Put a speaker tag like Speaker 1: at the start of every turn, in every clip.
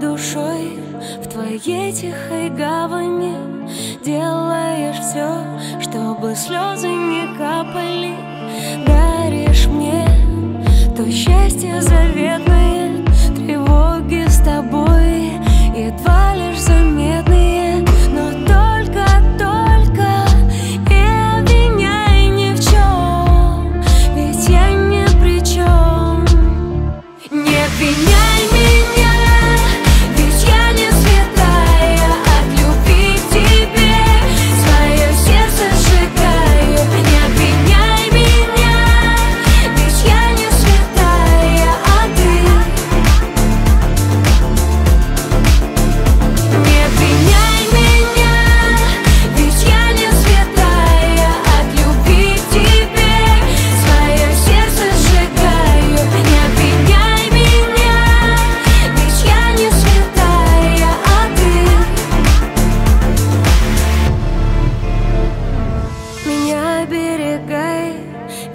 Speaker 1: душой в твоей тихой гавани Делаешь все, чтобы слезы не капали. Даришь мне то счастье заветное Тревоги с тобой едва лишь заметные. Но только, только и обвиняй ни в чем Ведь я не при чем Не обвиняй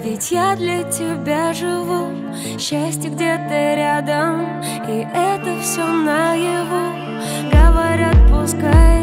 Speaker 1: Ведь я для тебя живу. Счастье где-то рядом И это все наяву. Говорят, пускай